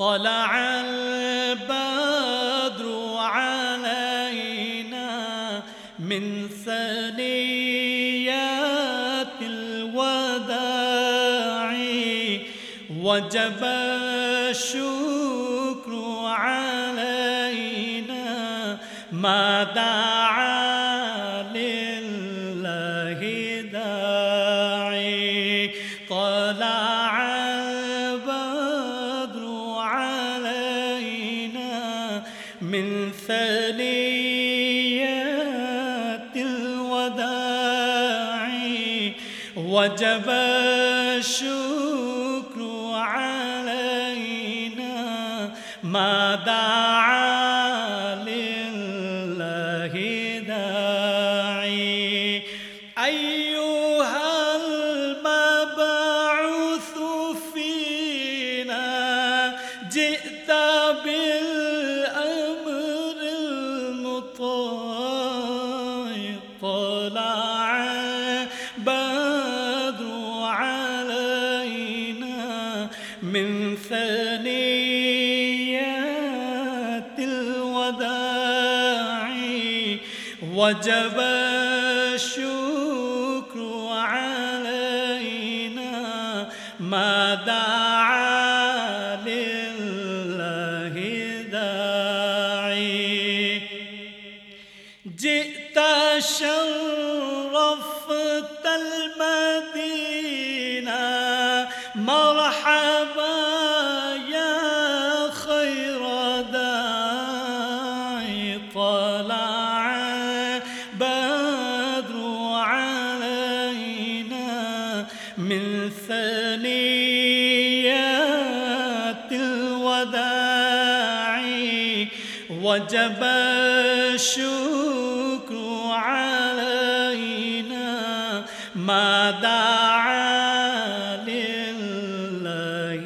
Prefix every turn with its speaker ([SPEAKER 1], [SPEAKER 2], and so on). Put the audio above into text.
[SPEAKER 1] طلع البدر علينا من ثنيات الوداع، وجب الشكر علينا ما دعا لله داعي. طلع البدر من ثنيات الوداع وجب الشكر علينا ما دعا لله داعي. أيها طلع بدر علينا من ثنيات الوداع. وجب الشكر علينا ما دعا لله داعي. جئت شرفت المدينة. مرحبا يا خير داعي. طلع بدر علينا من ثنيات الوداع. وجب الشكر مدا لله